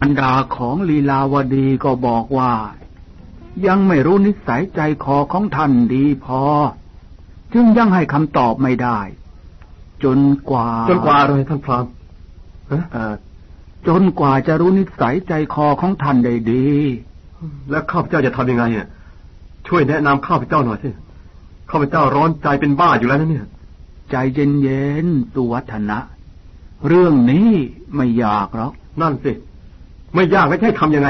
อันดาของลีลาวดีก็บอกว่า ยังไม่รู้นิสัยใจคอของท่านดีพอ จึงยังให้คำตอบไม่ได้ จนกว่า จนกว่าอะไรท่านพรามเออจนกว่าจะรู้นิสัยใจคอของท่านได้ดี แล้วข้าพเจ้าจะทำยังไงเนี่ยช่วยแนะนำข้าพเจ้าหน่อยสิข้าพเจ้าร้อนใจเป็นบ้าอยู่แล้วนะเนี่ย ใจเย็นๆสุวัฒนะ เรื่องนี้ไม่ยากหรอกนั่นสิ ไม่ยากไม่ใช่ทำยังไง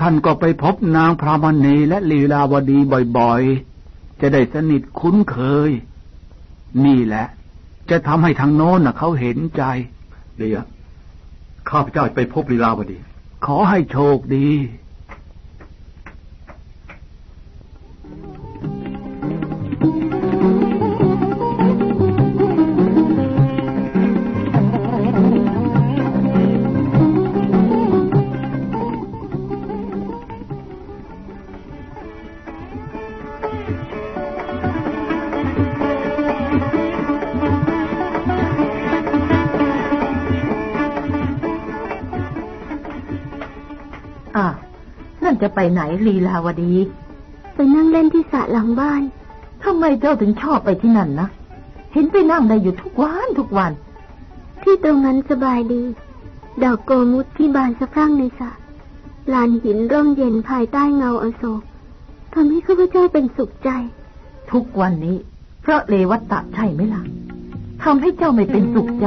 ท่านก็ไปพบนางพรามณีและลีลาวดีบ่อยๆ จะได้สนิทคุ้นเคย นี่แหละ จะทำให้ทางโน้นน่ะเขาเห็นใจเดี๋ยวข้าพเจ้าไปพบลีลาวดี ขอให้โชคดี จะไปไหนลีลาวดี ไปนั่งเล่นที่สระหลังบ้านทำไมเจ้าถึงชอบไปที่นั่นนะ เห็นไปนั่งได้อยู่ทุกวันทุกวัน ที่ตรงนั้นสบายดี ดอกโกมุตที่บานสะพรั่งในสระลานหินร่มเย็นภายใต้เงาอโศกทำให้ข้าพเจ้าเป็นสุขใจ ทุกวันนี้ เพราะเลวัตตะใช่ไหมล่ะทำให้เจ้าไม่เป็นสุขใจ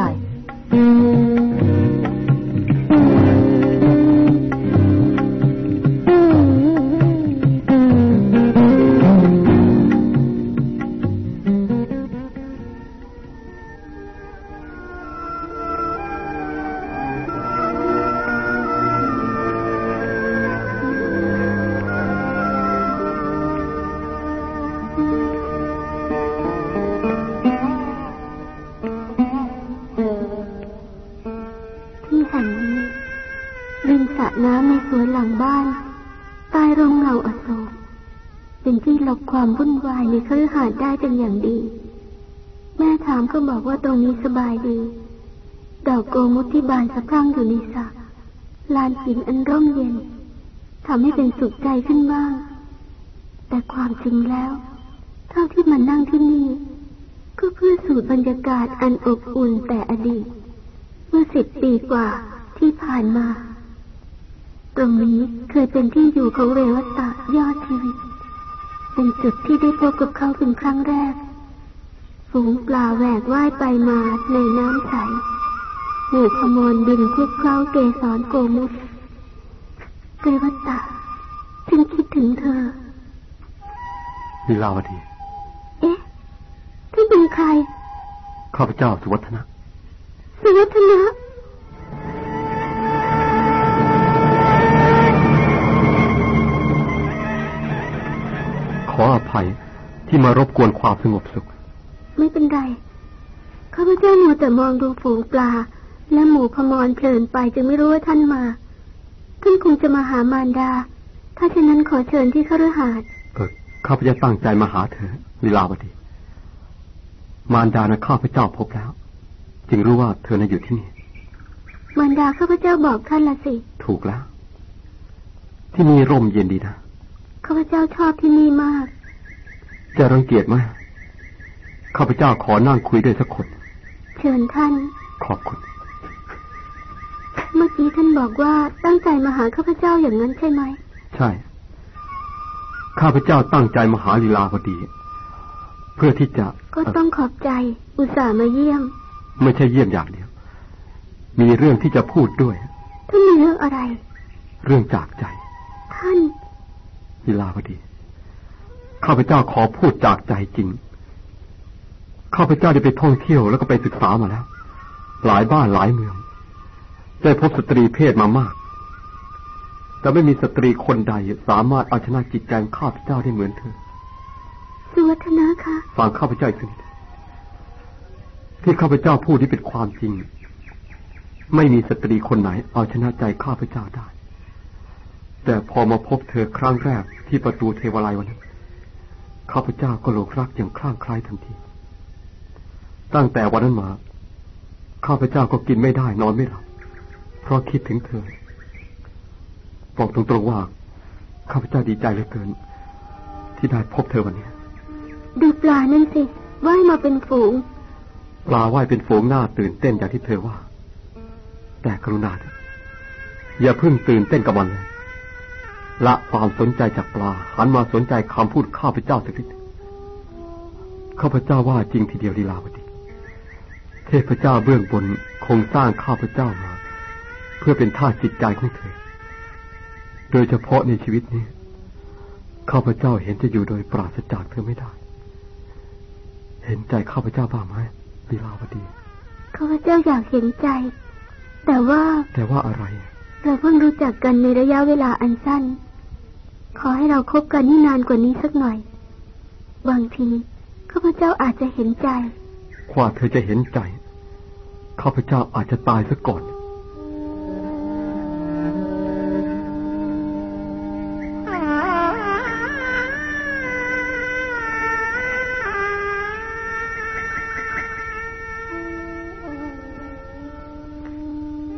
ความวุ่นวายในคฤหาสน์ได้เป็นอย่างดี แม่ถามก็บอกว่าตรงนี้สบายดี ดอกโกมุที่บานสะพรั่งอยู่ในสระลานหินอันร่มเย็นทำให้เป็นสุขใจขึ้นบ้าง แต่ความจริงแล้ว เท่าที่มานั่งที่นี่ ก็เพื่อสูดบรรยากาศอันอบอุ่นแต่อดีต เมื่อสิบปีกว่าที่ผ่านมา ตรงนี้เคยเป็นที่อยู่ของเรวตะยอดชีวิต เป็นจุดที่ได้พบกับเขาเป็นครั้งแรก ฝูงปลาแหวกว่ายไปมาในน้ำใสหมู่ขมนบินคลุกเคล้าเกสรโกมุตเกวัตตาฉันคิดถึงเธอลีลาวดี เอ๊ะท่านเป็นใคร ข้าพเจ้าสุวัฒนะ สุวัฒนะ ขออภัยที่มารบกวนความสงบสุข ไม่เป็นไรข้าพเจ้ามัวแต่มองดูฝูงปลา และหมูพมรเพลินไปจึงไม่รู้ว่าท่านมา ท่านคงจะมาหามารดา ถ้าเช่นนั้นขอเชิญที่คฤหาสน์เออข้าพเจ้าตั้งใจมาหาเธอวิลาวดี มารดานะข้าพเจ้าพบแล้ว จึงรู้ว่าเธอน่ะอยู่ที่นี่ มารดาข้าพเจ้าบอกท่านละสิ ถูกแล้ว ที่นี่ร่มเย็นดีนะ ข้าพเจ้าชอบที่นี่มาก จะรังเกียจไหมข้าพเจ้าขอนั่งคุยด้วยสักคน เชิญท่าน ขอบคุณ เมื่อกี้ท่านบอกว่าตั้งใจมาหาข้าพเจ้าอย่างนั้นใช่ไหม ใช่ ข้าพเจ้าตั้งใจมาหาลีลาพอดี เพื่อที่จะ ก็ต้องขอบใจ อุตส่าห์มาเยี่ยม ไม่ใช่เยี่ยมอย่างเดียว มีเรื่องที่จะพูดด้วยท่านมีเรื่องอะไร เรื่องจากใจ ท่าน ลีลาวดีข้าพเจ้าขอพูดจากใจจริง ข้าพเจ้าได้ไปท่องเที่ยวแล้วก็ไปศึกษามาแล้ว หลายบ้านหลายเมือง ได้พบสตรีเพศมามาก แต่ไม่มีสตรีคนใดสามารถเอาชนะจิตใจข้าพเจ้าได้เหมือนเธอ สุวัฒนาคะฟังข้าพเจ้าอีกนิดที่ข้าพเจ้าพูดที่เป็นความจริง ไม่มีสตรีคนไหนเอาชนะใจข้าพเจ้าได้ แต่พอมาพบเธอครั้งแรกที่ประตูเทวาลัยวันนั้น ข้าพเจ้าก็หลงรักอย่างคลั่งคล้ายทันที ตั้งแต่วันนั้นมา ข้าพเจ้าก็กินไม่ได้นอนไม่หลับ เพราะคิดถึงเธอ บอกตรงๆว่า ข้าพเจ้าดีใจเหลือเกิน ที่ได้พบเธอวันนี้ ดูปลานั่นสิว่ายมาเป็นฝูง ปลาว่ายเป็นฝูงหน้าตื่นเต้นอย่างที่เธอว่า แต่กรุณาเถอะอย่าเพิ่งตื่นเต้นกับมันเลย ละความสนใจจากปลาหันมาสนใจคำพูดข้าพเจ้าสักนิดข้าพเจ้าว่าจริงทีเดียวดีลาวดี เทพเจ้าเบื้องบนคงสร้างข้าพเจ้ามา เพื่อเป็นท่าจิตใจของเธอ โดยเฉพาะในชีวิตนี้ ข้าพเจ้าเห็นจะอยู่โดยปราศจากเธอไม่ได้ เห็นใจข้าพเจ้าบ้างไหมลีลาวดี ข้าพเจ้าอยากเห็นใจ แต่ว่า แต่ว่าอะไร เราเพิ่งรู้จักกันในระยะเวลาอันสั้น ขอให้เราคบกันนี่นานกว่านี้สักหน่อย บางทีข้าพเจ้าอาจจะเห็นใจกว่าเธอจะเห็นใจ ข้าพเจ้าอาจจะตายซะก่อน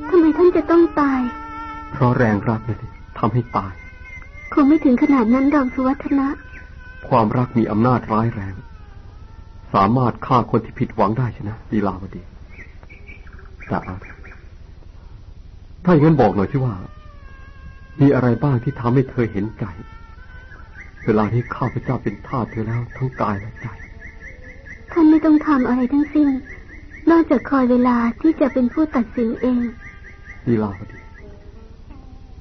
ทำไมท่านจะต้องตาย เพราะแรงรักนี่สิทำให้ตายค งไม่ถึงขนาดนั้นดอกสุวัฒนะ ความรักมีอำนาจร้ายแรง สามารถฆ่าคนที่ผิดหวังได้ใช่นะลีลาวดีแต่เอาเถอะถ้าอย่างนั้นบอกหน่อยที่ว่า มีอะไรบ้างที่ทำให้เธอเห็นใจเวลาที่ข้าพเจ้าเป็นทาสเธอแล้วทั้งกายและใจ ท่านไม่ต้องทำอะไรทั้งสิ้น นอกจากคอยเวลาที่จะเป็นผู้ตัดสินเองลีลาวดี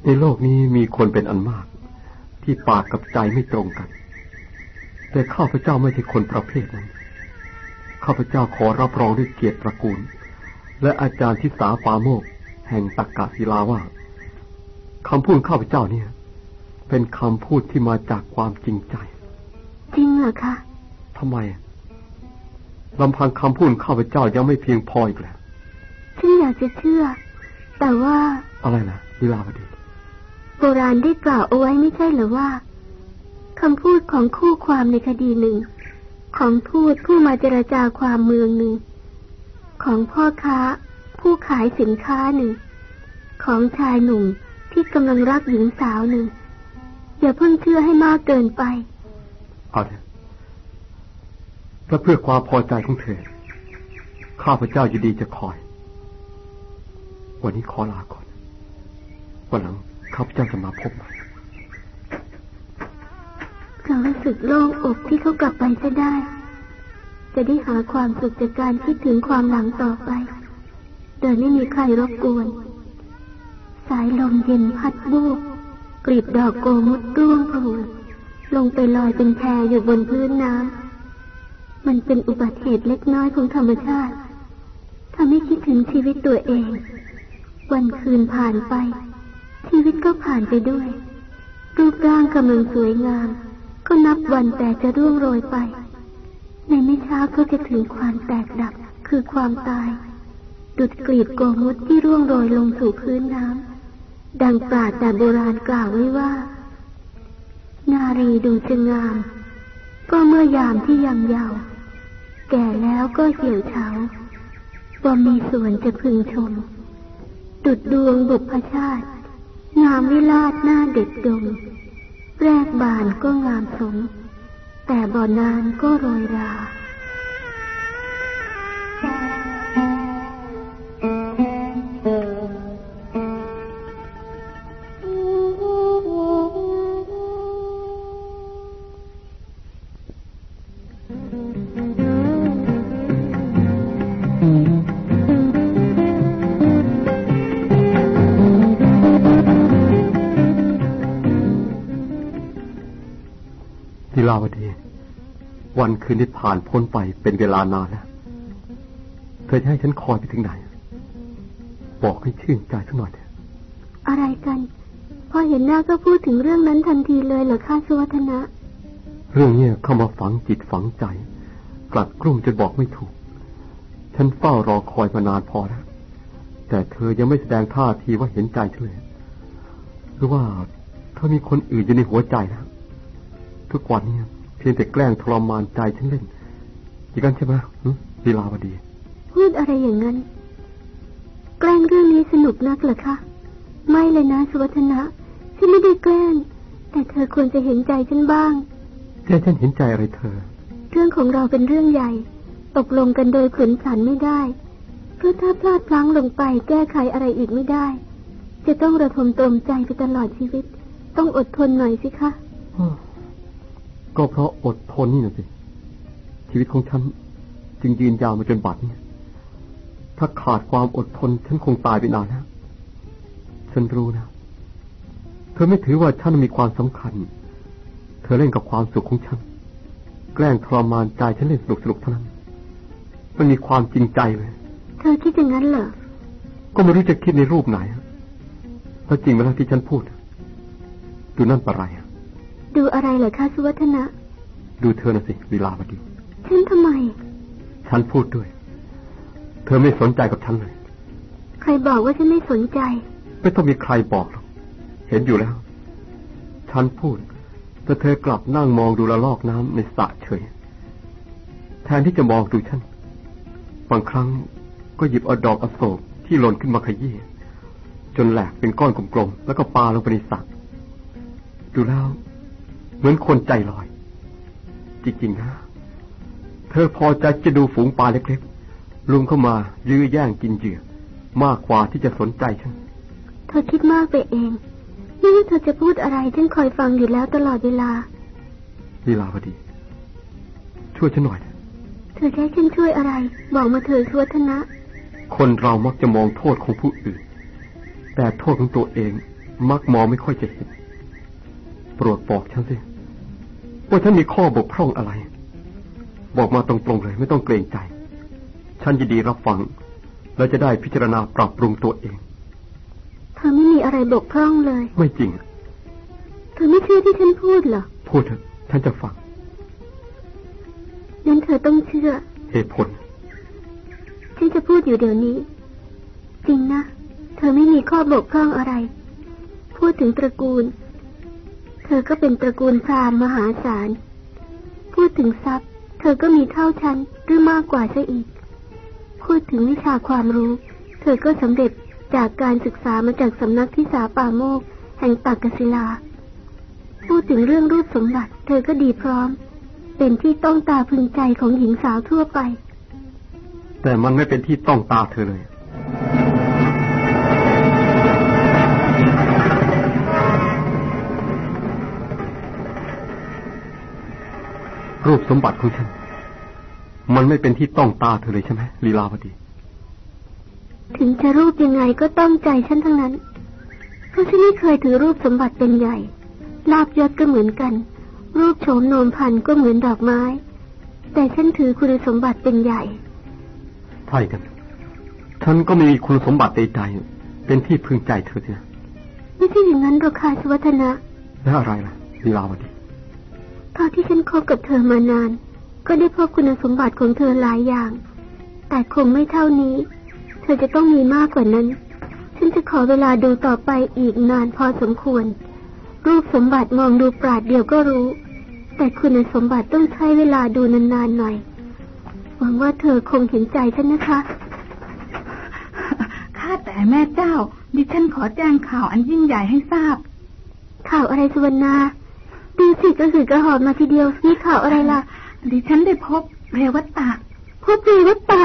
ในโลกนี้มีคนเป็นอันมาก ที่ปากกับใจไม่ตรงกัน แต่ข้าพเจ้าไม่ใช่คนประเภทนั้น ข้าพเจ้าขอรับรองด้วยเกียรติตระกูล และอาจารย์ทิสาปาโมก แห่งตักกะศิลาว่าคำพูดข้าพเจ้าเนี่ย เป็นคำพูดที่มาจากความจริงใจ จริงเหรอคะทำไมลำพังคำพูดข้าพเจ้ายังไม่เพียงพออีกแล้วฉันอยากจะเชื่อ แต่ว่าอะไรนะลีลาวดี โบราณได้กล่าวเอาไว้ไม่ใช่เหรือว่าคำพูดของคู่ความในคดีหนึ่ง ของทูตผู้มาเจรจาความเมืองหนึ่ง ของพ่อค้า ผู้ขายสินค้าหนึ่ง ของชายหนุ่มที่กำลังรักหญิงสาวหนึ่ง อย่าเพิ่งเชื่อให้มากเกินไปเอาเถอะและเพื่อความพอใจของเธอ ข้าพเจ้ายินดีจะคอย วันนี้ขอลาก่อน วันหลัง ข้าพเจ้าจะมาพบเรารู้สึกโล่งอกที่เขากลับไปซะได้ จะได้หาความสุขจากการคิดถึงความหลังต่อไป โดยไม่มีใครรบกวน สายลมเย็นพัดบูบกลีบดอกโกมุดร่วงผุลงไปลอยเป็นแพอยู่บนพื้นน้ำ มันเป็นอุบัติเหตุเล็กน้อยของธรรมชาติทำให้คิดถึงชีวิตตัวเอง วันคืนผ่านไป ชีวิตก็ผ่านไปด้วย รูปร่างกำลังสวยงาม ก็นับวันแต่จะร่วงโรยไป ในไม่ช้าก็จะถึงความแตกดับคือความตาย ดุดกลีบโกมุตที่ร่วงโรยลงสู่พื้นน้ำดังปราดแต่โบราณกล่าวไว้ว่า นารีดูจะงาม ก็เมื่อยามที่ยังเยาว์แก่แล้วก็เหี่ยวเฉาว่มีส่วนจะพึงชม ดุดดวงบุพชาติ งามวิลาศหน้าเด็ดดง แรกบานก็งามสม แต่บ่อนานก็โรยรา คืนที่ผ่านพ้นไปเป็นเวลานานแล้ว เธอจะให้ฉันคอยไปถึงไหน บอกให้ชื่นใจสักหน่อยเถอะอะไรกัน พอเห็นหน้าก็พูดถึงเรื่องนั้นทันทีเลยเหรอคะสุวัฒนะ เรื่องเนี้ยเข้ามาฝังจิตฝังใจ กลัดกลุ้มจนบอกไม่ถูก ฉันเฝ้ารอคอยมานานพอแล้ว แต่เธอยังไม่แสดงท่าทีว่าเห็นใจฉันเลย หรือว่าเธอมีคนอื่นอยู่ในหัวใจนะทุกวันเนี่ย เพียงแต่แกล้งทรมานใจฉันเล่นอย่างนั้นใช่ไหมหึลีลาวดี พูดอะไรอย่างนั้น แกล้งเรื่องนี้สนุกนักเหรอคะ ไม่เลยนะสุวัฒนะฉันฉันไม่ได้แกล้ง แต่เธอควรจะเห็นใจฉันบ้างแค่ฉันเห็นใจอะไรเธอ เรื่องของเราเป็นเรื่องใหญ่ ตกลงกันโดยขืนผันไม่ได้ เพราะถ้าพลาดพลั้งลงไปแก้ไขอะไรอีกไม่ได้ จะต้องระทมตรมใจไปตลอดชีวิต ต้องอดทนหน่อยสิคะ ก็เพราะอดทนนี่นะสิ ชีวิตของฉัน จึงยืนยาวมาจนบัดนี้ถ้าขาดความอดทน ฉันคงตายไปนานแล้วฉันรู้นะ เธอไม่ถือว่าฉันมีความสำคัญ เธอเล่นกับความสุขของฉัน แกล้งทรมานใจฉันเล่นสนุกสนุกเท่านั้นมันมีความจริงใจเลย เธอคิดอย่างนั้นเหรอ ก็ไม่รู้จะคิดในรูปไหนเพราะจริงเวลาที่ฉันพูด ดูนั่นปะไร ดูอะไรเหรอคะสุวัฒนะ ดูเธอน่ะสิลีลาวดี ฉันทำไม ฉันพูดด้วย เธอไม่สนใจกับฉันเลย ใครบอกว่าฉันไม่สนใจ ไม่ต้องมีใครบอกหรอก เห็นอยู่แล้ว ฉันพูด แต่เธอกลับนั่งมองดูละลอกน้ำในสระเฉย แทนที่จะมองดูฉัน บางครั้งก็หยิบเอาดอกอโศกที่หล่นขึ้นมาขยี้จนแหลกเป็นก้อนกลมๆ แล้วก็ปาลงไปในสระดูแล้ว เหมือนคนใจลอย จริงๆนะ เธอพอใจจะดูฝูงปลาเล็กๆลุงเข้ามายื้อแย่งกินเหยื่อมากกว่าที่จะสนใจฉัน เธอคิดมากไปเองไม่ว่าเธอจะพูดอะไรฉันคอยฟังอยู่แล้วตลอดเวลาลีลาวดี ช่วยฉันหน่อย เธอแค่ฉันช่วยอะไร บอกมาเถอะสุวัฒนะ คนเรามักจะมองโทษของผู้อื่น แต่โทษของตัวเองมักมองไม่ค่อยจะเห็น โปรดบอกฉันสิว่าฉันมีข้อบกพร่องอะไร บอกมาตรงๆเลย ไม่ต้องเกรงใจ ฉันยินดีรับฟัง และจะได้พิจารณาปรับปรุงตัวเอง เธอไม่มีอะไรบกพร่องเลย ไม่จริง เธอไม่เชื่อที่ฉันพูดเหรอ พูดเถอะฉันจะฟังนั้นเธอต้องเชื่อ เหตุผล ฉันจะพูดอยู่เดี๋ยวนี้ จริงนะ เธอไม่มีข้อบกพร่องอะไร พูดถึงตระกูล เธอก็เป็นตระกูลพราหมณ์มหาศาล พูดถึงทรัพย์ เธอก็มีเท่าฉันหรือมากกว่าซะอีก พูดถึงวิชาความรู้ เธอก็สำเร็จจากการศึกษามาจากสำนักทิสาป่าโมก แห่งปากกศิลา พูดถึงเรื่องรูปสมบัติ เธอก็ดีพร้อม เป็นที่ต้องตาพึงใจของหญิงสาวทั่วไป แต่มันไม่เป็นที่ต้องตาเธอเลย รูปสมบัติของฉัน มันไม่เป็นที่ต้องตาเธอเลยใช่ไหมลีลาวดี ถึงจะรูปยังไงก็ต้องใจฉันทั้งนั้น เพราะฉันไม่เคยถือรูปสมบัติเป็นใหญ่ลาบยศก็เหมือนกัน รูปโฉมโนมพันก็เหมือนดอกไม้ แต่ฉันถือคุณสมบัติเป็นใหญ่ใช่กันฉันก็ไม่มีคุณสมบัติใดๆเป็นที่พึงใจเธอนะไม่ใช่อย่างนั้นหรอกค่ะชวัฒนะแล้วอะไรล่ะลีลาวดี พอที่ฉันคบกับเธอมานาน ก็ได้พบคุณสมบัติของเธอหลายอย่าง แต่คงไม่เท่านี้ เธอจะต้องมีมากกว่านั้น ฉันจะขอเวลาดูต่อไปอีกนานพอสมควร รูปสมบัติมองดูปราดเดียวก็รู้ แต่คุณสมบัติต้องใช้เวลาดูนานๆหน่อย หวังว่าเธอคงเห็นใจฉันนะคะข้าแต่แม่เจ้า ดิฉันขอแจ้งข่าวอันยิ่งใหญ่ให้ทราบ ข่าวอะไรสุวรรณา ดูสิกระสือกระหอบมาทีเดียวนี่ข่าวอะไรล่ะ ดิฉันได้พบเรวัตตะ พบเรวัตตะ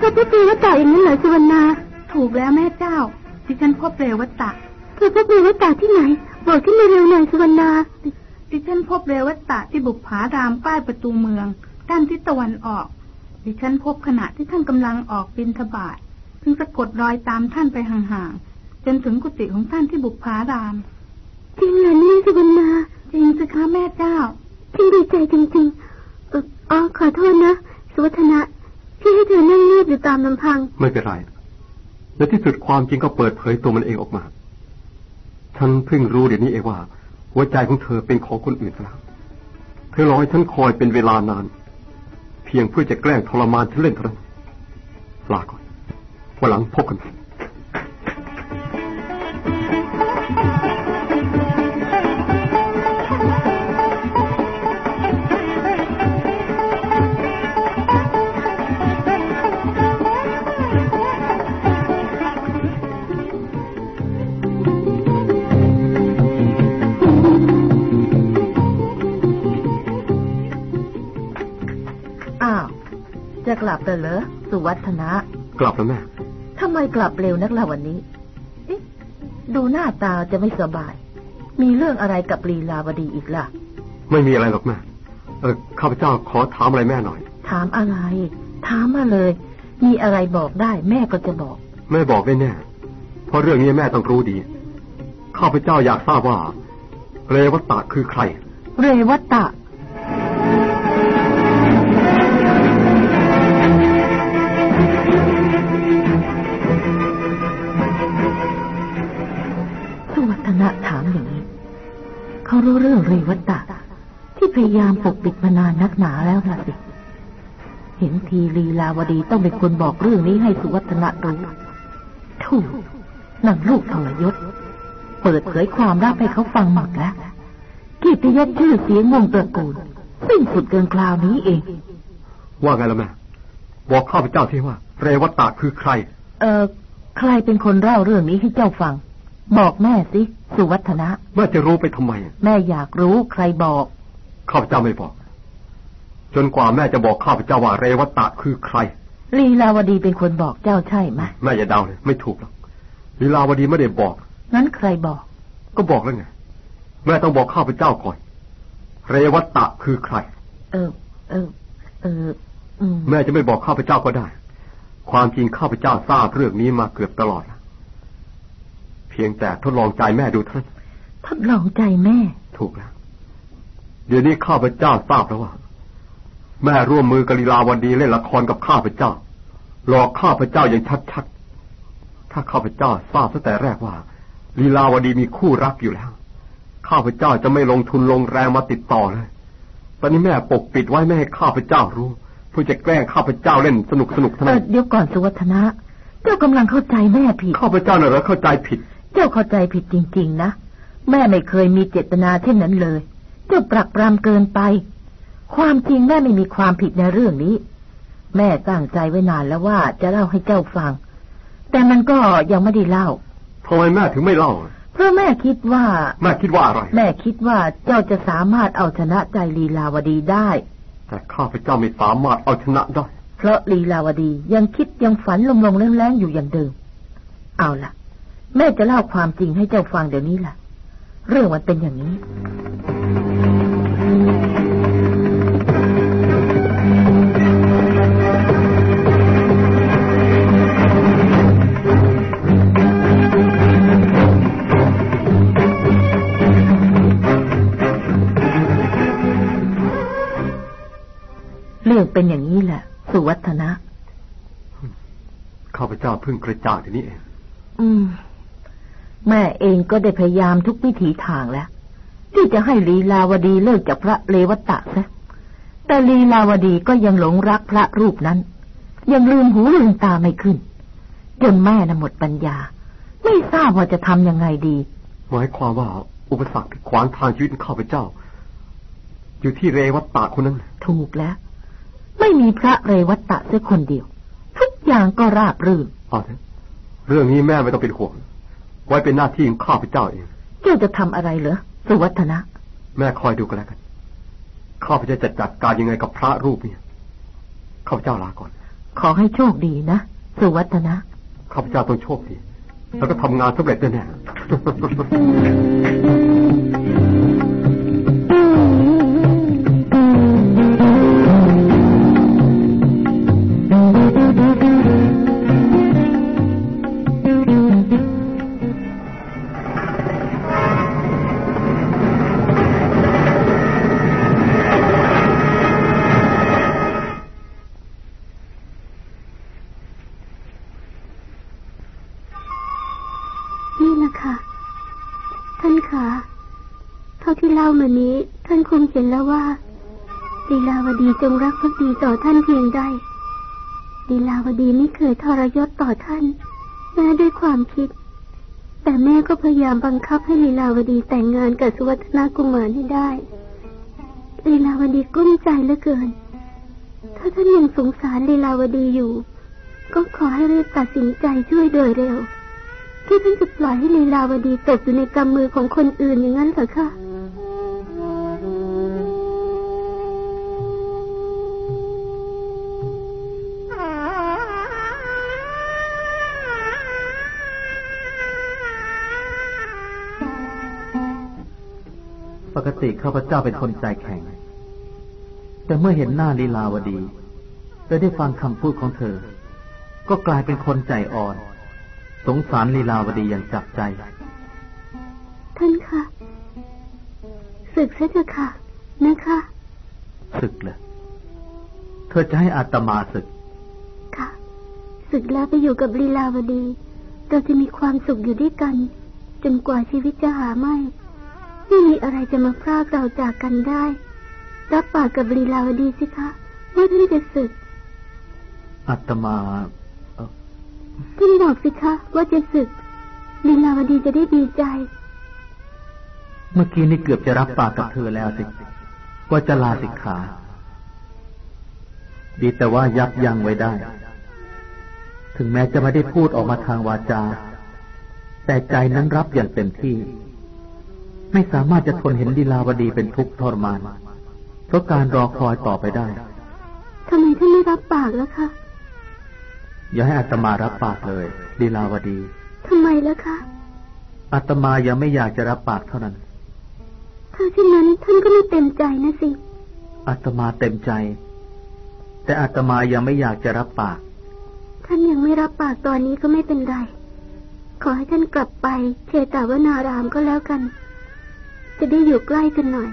พบเรวัตตะอย่างนั้นเหรอสุวรรณา ถูกแล้วแม่เจ้า ดิฉันพบเรวัตตะเธอพบเรวัตตะที่ไหน บอกขึ้นมาเร็วหน่อยสุวรรณา ดิฉันพบเรวัตตะที่บุกผารามป้ายประตูเมือง ด้านทิศตะวันออก ดิฉันพบขณะที่ท่านกำลังออกบินทบาท จึงสะกดรอยตามท่านไปห่างๆจนถึงกุฏิของท่านที่บุกผาราม จริงเหรอนี่สุวรรณาจริงสิคะแม่เจ้าที่ดีใจจริงๆอ๋อขอโทษนะ สุวัฒนะที่ให้เธอนั่งเงียบอยู่ตามลำพัง ไม่เป็นไรและที่สุดความจริงก็เปิดเผยตัวมันเองออกมาฉันเพิ่งรู้เดี๋ยวนี้เองว่า หัวใจของเธอเป็นของคนอื่นแล้วเธอรอให้ฉันคอยเป็นเวลานาน เพียงเพื่อจะแกล้งทรมานฉันเล่นเท่านั้นลาก่อน วันหลังพบกันจะกลับแต่เหรอสุวัฒนะ กลับแล้วแม่ ทำไมกลับเร็วนักล่ะวันนี้ เอ๊ะ ดูหน้าตาจะไม่สบาย มีเรื่องอะไรกับลีลาวดีอีกล่ะ ไม่มีอะไรหรอกแม่ เออข้าพเจ้าขอถามอะไรแม่หน่อย ถามอะไร ถามมาเลย มีอะไรบอกได้ แม่ก็จะบอก แม่บอกได้แน่ เพราะเรื่องนี้แม่ต้องรู้ดี ข้าพเจ้าอยากทราบว่า เรวัตตะคือใคร เรวัตตะ รู้เรื่องเรวัตตะ ที่พยายามปกปิดมานานนักหนาแล้วล่ะสิ เห็นทีลีลาวดีต้องเป็นคนบอกเรื่องนี้ให้สุวัฒนะรู้ถูกนั่งลูกทรยศ เปิดเผยความลับให้เขาฟังหมดแล้วเกียรติยศชื่อเสียงวงตระกูลสิ้นสุดเกินคราวนี้เอง ว่าไงล่ะแม่ บอกข้าพเจ้าที่ว่า เรวัตตะคือใคร เอ่อ ใครเป็นคนเล่าเรื่องนี้ให้เจ้าฟัง บอกแม่สิ สุวัฒนะแม่จะรู้ไปทำไม แม่อยากรู้ใครบอก ข้าพเจ้าไม่บอก จนกว่าแม่จะบอกข้าพเจ้าว่าเรวัตตะคือใคร ลีลาวดีเป็นคนบอกเจ้าใช่ไหมแม่อย่าเดาเลยไม่ถูกหรอกลีลาวดีไม่ได้บอก งั้นใครบอก ก็บอกแล้วไง แม่ต้องบอกข้าพเจ้าก่อน เรวัตตะคือใคร เออ เออ เอออืมแม่จะไม่บอกข้าพเจ้าก็ได้ ความจริงข้าพเจ้าทราบเรื่องนี้มาเกือบตลอดแล้วเพียงแต่ทดลองใจแม่ดูเท่านั้นทดลองใจแม่ ถูกแล้ว เดี๋ยวนี้ข้าพเจ้าทราบแล้วว่า แม่ร่วมมือกับลีลาวดีเล่นละครกับข้าพเจ้า หลอกข้าพเจ้าอย่างชัดๆ ถ้าข้าพเจ้าทราบตั้งแต่แรกว่าลีลาวดีมีคู่รักอยู่แล้ว ข้าพเจ้าจะไม่ลงทุนลงแรงมาติดต่อเลย ตอนนี้แม่ปกปิดไว้ไม่ให้ข้าพเจ้ารู้เพื่อจะแกล้งข้าพเจ้าเล่นสนุกสนุกเท่าเอนั้อนเดี๋ยวก่อนสุวัฒนะ เจ้ากำลังเข้าใจแม่ผิด ข้าพเจ้าน่ะเหรอเข้าใจผิด เจ้าเข้าใจผิดจริง ๆ นะ แม่ไม่เคยมีเจตนาเช่นนั้นเลย เจ้าปรักปรำเกินไป ความจริงแม่ไม่มีความผิดในเรื่องนี้ แม่ตั้งใจไว้นานแล้วว่าจะเล่าให้เจ้าฟัง แต่มันก็ยังไม่ได้เล่าทำไมแม่ถึงไม่เล่า เพราะแม่คิดว่า แม่คิดว่าอะไร แม่คิดว่าเจ้าจะสามารถเอาชนะใจลีลาวดีได้ แต่ข้าพเจ้าไม่สามารถเอาชนะได้ เพราะลีลาวดียังคิดยังฝันลมๆแรงๆอยู่อย่างเดิม เอาล่ะ แม่จะเล่าความจริงให้เจ้าฟังเดี๋ยวนี้ล่ะ เรื่องมันเป็นอย่างนี้ เรื่องเป็นอย่างนี้แหละ สุวัฒนะ ข้าพเจ้าเพิ่งกระจ่างทีนี้เอง อืม แม่เองก็ได้พยายามทุกวิถีทางแล้ว ที่จะให้ลีลาวดีเลิกจากพระเรวัตตะซะแต่ลีลาวดีก็ยังหลงรักพระรูปนั้น ยังลืมหูลืมตาไม่ขึ้น จนแม่น่ะหมดปัญญา ไม่ทราบว่าจะทำยังไงดี หมายความว่าอุปสรรคที่ขวางทางชีวิตข้าพเจ้า อยู่ที่เรวัตตะคนนั้น ถูกแล้ว ไม่มีพระเรวัตตะสักคนเดียว ทุกอย่างก็ราบรื่นเอาเถอะเรื่องนี้แม่ไม่ต้องเป็นห่วง ไว้เป็นหน้าที่ของข้าพเจ้าเอง เจ้าจะทำอะไรเหรอสุวัฒนะ แม่คอยดูกันแล้วกัน ข้าพเจ้าจะจัดการยังไงกับพระรูปนี้ข้าพเจ้าลาก่อน ขอให้โชคดีนะสุวัฒนะ ข้าพเจ้าต้องโชคดี แล้วก็ทำงานสำเร็จแน่ๆ จงรักภักดีต่อท่านเพียงใดลีลาวดีไม่เคยทรยศต่อท่านแม้ด้วยความคิด แต่แม่ก็พยายามบังคับให้ลีลาวดีแต่งงานกับสุวัฒนกุมารให้ได้ลีลาวดีกลุ้มใจเหลือเกิน ถ้าท่านยังสงสารลีลาวดีอยู่ ก็ขอให้รีบตัดสินใจช่วยโดยเร็วที่ท่านจะปล่อยให้ลีลาวดีตกอยู่ในกำมือของคนอื่นอย่างนั้นเหรอคะ กติข้าพเจ้าเป็นคนใจแข็ง แต่เมื่อเห็นหน้าลีลาวดีและได้ฟังคำพูดของเธอ ก็กลายเป็นคนใจอ่อน สงสารลีลาวดีอย่างจับใจ ท่านคะศึกซะเถอะค่ะนะคะศึกเลยเธอจะให้อาตมาศึก ค่ะศึกแล้วไปอยู่กับลีลาวดี เราจะมีความสุขอยู่ด้วยกัน จนกว่าชีวิตจะหาไม่ ไม่มีอะไรจะมาพรากเราจากกันได้ รับปากกับลีลาวดีสิคะว่าท่านจะศึกอาตมาเอ่อท่านบอกสิคะว่าจะศึกลีลาวดีจะได้ดีใจ เมื่อกี้นี่เกือบจะรับปากกับเธอแล้วสิว่าจะลาสิกขา ดีแต่ว่ายับยั้งไว้ได้ ถึงแม้จะไม่ได้พูดออกมาทางวาจา แต่ใจนั้นรับอย่างเต็มที่ ไม่สามารถจะทนเห็นดีลาวดีเป็นทุกข์ทรมาน เพราะการรอคอยต่อไปได้ทำไมท่านไม่รับปากแล้วคะ อย่าให้อาตมารับปากเลยดีลาวดีทำไมล่ะคะอาตมายังไม่อยากจะรับปากเท่านั้น ถ้าเช่นนั้นท่านก็ไม่เต็มใจนะสิอาตมาเต็มใจ แต่อาตมายังไม่อยากจะรับปาก ท่านยังไม่รับปากตอนนี้ก็ไม่เป็นไร ขอให้ท่านกลับไปเชตวนารามก็แล้วกัน จะได้อยู่ใกล้กันหน่อย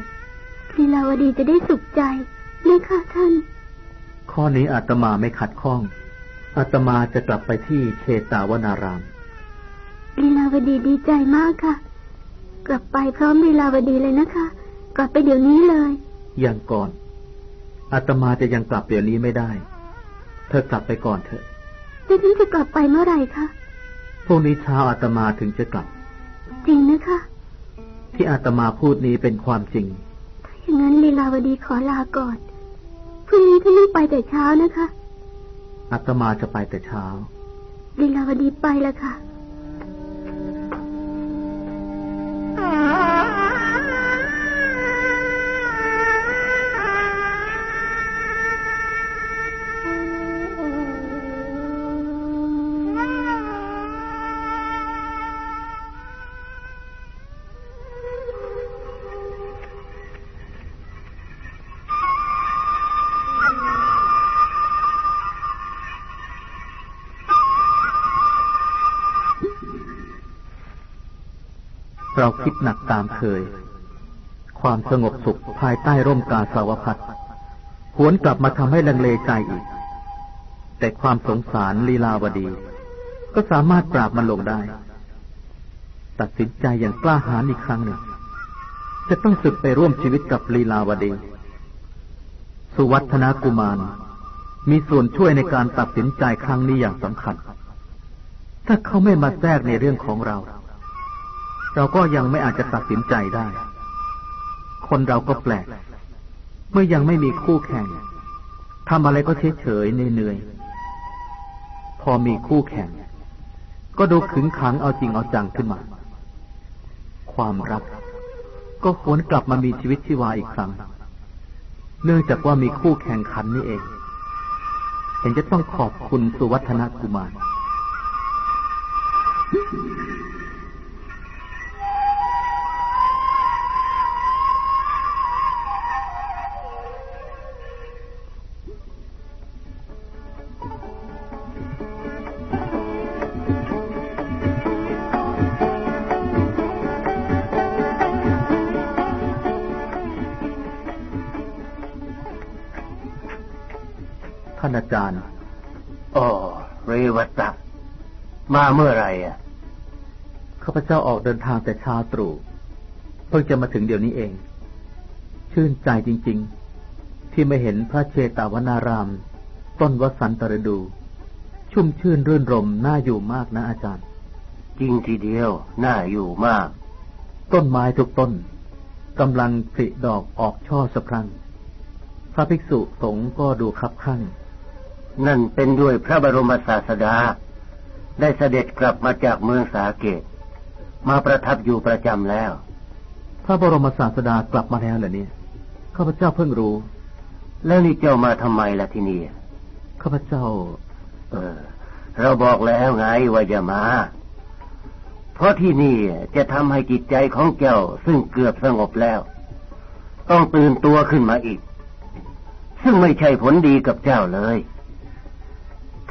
ลีลาวดีจะได้สุขใจนะคะท่าน ข้อนี้อาตมาไม่ขัดข้อง อาตมาจะกลับไปที่เชตวนารามลีลาวดีดีใจมากค่ะ กลับไปพร้อมลีลาวดีเลยนะคะ กลับไปเดี๋ยวนี้เลยอย่างก่อนอาตมาจะยังกลับเดี๋ยวนี้ไม่ได้ เธอกลับไปก่อนเถอะแล้วท่านจะกลับไปเมื่อไหร่คะพรุ่งนี้เช้าอาตมาถึงจะกลับ จริงนะคะ ที่อาตมาพูดนี้เป็นความจริง ถ้าอย่างนั้นลีลาวดีขอลาก่อนพรุ่งนี้ท่านต้องไปแต่เช้านะคะอาตมาจะไปแต่เช้าลีลาวดีไปแล้วค่ะ เราคิดหนักตามเคย ความสงบสุขภายใต้ร่มกาสาวพัดหวนกลับมาทำให้ลังเลใจอีก แต่ความสงสารลีลาวดี ก็สามารถปราบมันลงได้ ตัดสินใจอย่างกล้าหาญอีกครั้งหนึ่ง จะต้องศึกไปร่วมชีวิตกับลีลาวดี สุวัฒนากุมาร มีส่วนช่วยในการตัดสินใจครั้งนี้อย่างสำคัญ ถ้าเขาไม่มาแทรกในเรื่องของเรา เราก็ยังไม่อาจจะตัดสินใจได้ คนเราก็แปลก เมื่อยังไม่มีคู่แข่งทำอะไรก็เฉยเฉยเหนื่อยๆพอมีคู่แข่ง ก็ดูขึงขังเอาจริงเอาจังขึ้นมา ความรัก ก็หวนกลับมามีชีวิตชีวาอีกครั้ง เนื่องจากว่ามีคู่แข่งขันนี่เอง เห็นจะต้องขอบคุณสุวัฒนกุมาร จารย์ โอ้เรวัตะมาเมื่อไหรอะ ข้าพเจ้าออกเดินทางแต่เช้าตรู่ เพิ่งจะมาถึงเดี๋ยวนี้เอง ชื่นใจจริง ๆ ที่ไม่เห็นพระเชตวนาราม ต้นวสันตฤดู ชุ่มชื่นรื่นรมน่าอยู่มากนะอาจารย์ จริงทีเดียว น่าอยู่มาก ต้นไม้ทุกต้นกำลังผลิดอกออกช่อสะพรั่งพระภิกษุสงฆ์ก็ดูคับข้าง นั่นเป็นด้วยพระบรมศาสดา ได้เสด็จกลับมาจากเมืองสาเกต มาประทับอยู่ประจำแล้ว พระบรมศาสดากลับมาแล้วเหรอเนี่ยข้าพเจ้าเพิ่งรู้ แล้วนี่เจ้ามาทำไมล่ะที่นี่ข้าพเจ้า เออ เราบอกแล้วไงว่าอย่ามา เพราะที่นี่จะทำให้จิตใจของเจ้าซึ่งเกือบสงบแล้ว ต้องตื่นตัวขึ้นมาอีก ซึ่งไม่ใช่ผลดีกับเจ้าเลย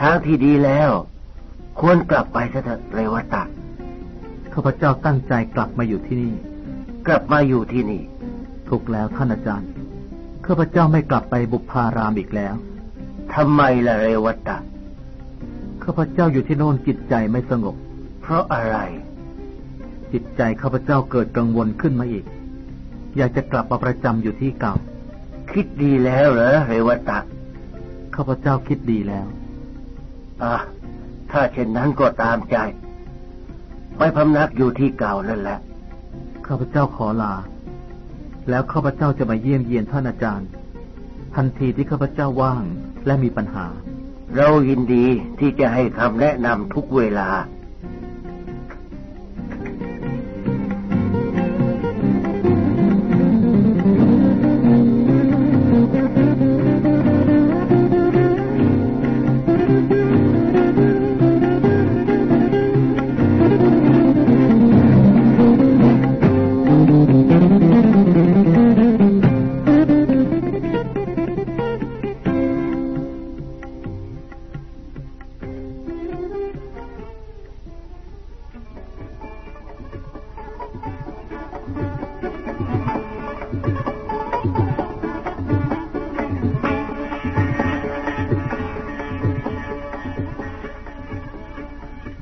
ทางที่ดีแล้ว ควรกลับไปซะเถอะเรวตะข้าพเจ้าตั้งใจกลับมาอยู่ที่นี่ กลับมาอยู่ที่นี่ ถูกแล้วท่านอาจารย์ข้าพเจ้าไม่กลับไปบุพารามอีกแล้วทำไมล่ะเรวตะข้าพเจ้าอยู่ที่โน่นจิตใจไม่สงบ เพราะอะไร จิตใจข้าพเจ้าเกิดกังวลขึ้นมาอีก อยากจะกลับมาประจำอยู่ที่เก่า คิดดีแล้วเหรอเรวตะข้าพเจ้าคิดดีแล้ว อะถ้าเช่นนั้นก็ตามใจ ไปพำนักอยู่ที่เก่านั่นแหละ ข้าพเจ้าขอลา แล้วข้าพเจ้าจะมาเยี่ยมเยียนท่านอาจารย์ ทันทีที่ข้าพเจ้าว่างและมีปัญหา เรายินดีที่จะให้คำแนะนำทุกเวลา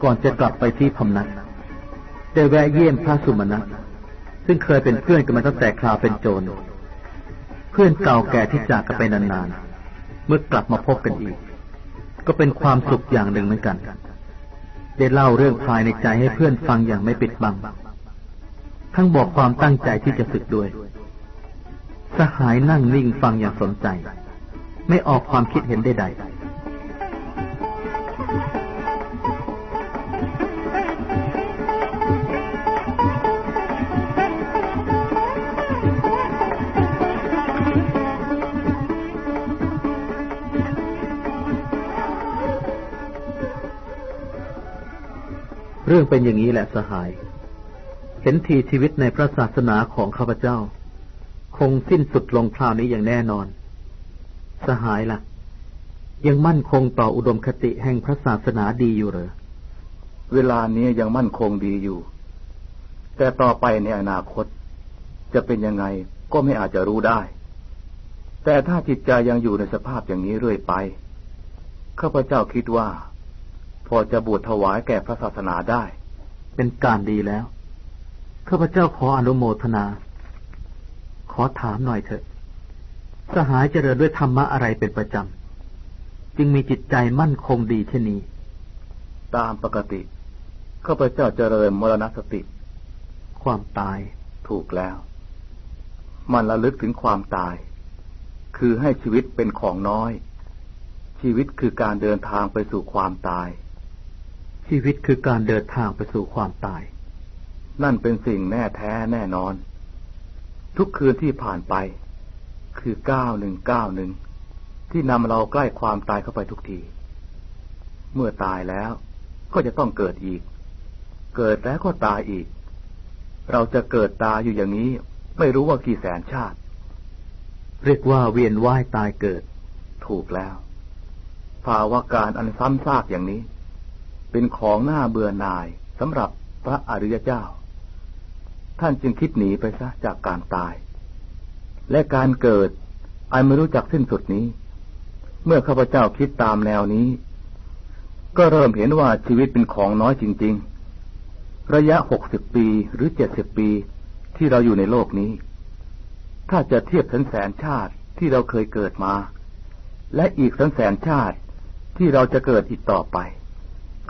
ก่อนจะกลับไปที่พำนักได้แวะเยี่ยมพระสุมาณะซึ่งเคยเป็นเพื่อนกันมาตั้งแต่คราวเป็นโจร เพื่อนเก่าแก่ที่จากกันไปนานๆ เมื่อกลับมาพบกันอีก ก็เป็นความสุขอย่างหนึ่งเหมือนกัน ได้เล่าเรื่องภายในใจให้เพื่อนฟังอย่างไม่ปิดบัง ทั้งบอกความตั้งใจที่จะศึกด้วย สหายนั่งนิ่งฟังอย่างสนใจ ไม่ออกความคิดเห็นใดๆ เรื่องเป็นอย่างนี้แหละสหาย เห็นทีชีวิตในพระศาสนาของข้าพเจ้า คงสิ้นสุดลงคราวนี้อย่างแน่นอน สหายละ่ะ ยังมั่นคงต่ออุดมคติแห่งพระศาสนาดีอยู่หรือเวลานี้ยังมั่นคงดีอยู่ แต่ต่อไปในอนาคต จะเป็นยังไงก็ไม่อาจจะรู้ได้ แต่ถ้าจิตใจยังอยู่ในสภาพอย่างนี้เรื่อยไปข้าพเจ้าคิดว่า อจะบวชถวายแก่พระศาสนาได้ เป็นการดีแล้ว ข้าพเจ้าขออนุโมทนา ขอถามหน่อยเถอะ สหายเจริญด้วยธรรมะอะไรเป็นประจำ จึงมีจิตใจมั่นคงดีเช่นนี้ ตามปกติ ข้าพเจ้าเจริญมรณสติ ความตายถูกแล้ว มันระลึกถึงความตาย คือให้ชีวิตเป็นของน้อยชีวิตคือการเดินทางไปสู่ความตาย ชีวิตคือการเดินทางไปสู่ความตาย นั่นเป็นสิ่งแน่แท้แน่นอน ทุกคืนที่ผ่านไป คือก้าวหนึ่งก้าวหนึ่งที่นำเราใกล้ความตายเข้าไปทุกที เมื่อตายแล้วก็จะต้องเกิดอีก เกิดแล้วก็ตายอีก เราจะเกิดตายอยู่อย่างนี้ ไม่รู้ว่ากี่แสนชาติ เรียกว่าเวียนว่ายตายเกิด ถูกแล้ว ภาวะการอันซ้ำซากอย่างนี้ เป็นของหน้าเบื่อหน่ายสำหรับพระอริยเจ้า ท่านจึงคิดหนีไปซะจากการตาย และการเกิดอันไม่รู้จักสิ้นสุดนี้ เมื่อข้าพเจ้าคิดตามแนวนี้ ก็เริ่มเห็นว่าชีวิตเป็นของน้อยจริง ๆ ระยะหกสิบปีหรือเจ็ดสิบปีที่เราอยู่ในโลกนี้ ถ้าจะเทียบสันแสนชาติที่เราเคยเกิดมา และอีกสันแสนชาติที่เราจะเกิดอีกต่อไป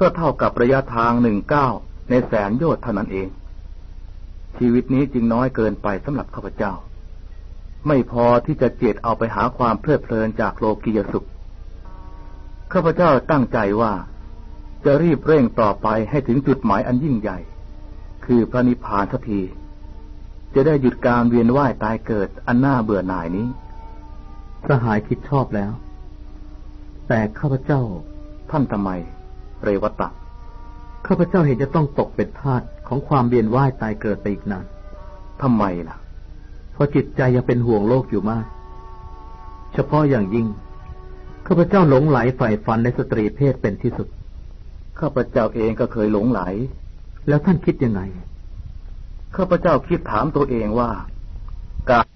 ก็เท่ากับระยะทางหนึ่งเก้าในแสนโยชน์เท่านั้นเอง ชีวิตนี้จึงน้อยเกินไปสำหรับข้าพเจ้า ไม่พอที่จะเจตเอาไปหาความเพลิดเพลินจากโลกียสุข ข้าพเจ้าตั้งใจว่า จะรีบเร่งต่อไปให้ถึงจุดหมายอันยิ่งใหญ่ คือพระนิพพานสักทีจะได้หยุดการเวียนว่ายตายเกิดอันน่าเบื่อหน่ายนี้ สหายคิดชอบแล้ว แต่ข้าพเจ้าท่านทำไม เรวตะข้าพเจ้าเห็นจะต้องตกเป็นทาสของความเบียนว่ายตายเกิดไปอีกนานทำไมล่ะ เพราะจิตใจยังเป็นห่วงโลกอยู่มาก เฉพาะอย่างยิ่งข้าพเจ้าหลงไหลใฝ่ฝันในสตรีเพศเป็นที่สุด ข้าพเจ้าเองก็เคยหลงไหล แล้วท่านคิดยังไง ข้าพเจ้าคิดถามตัวเองว่า การ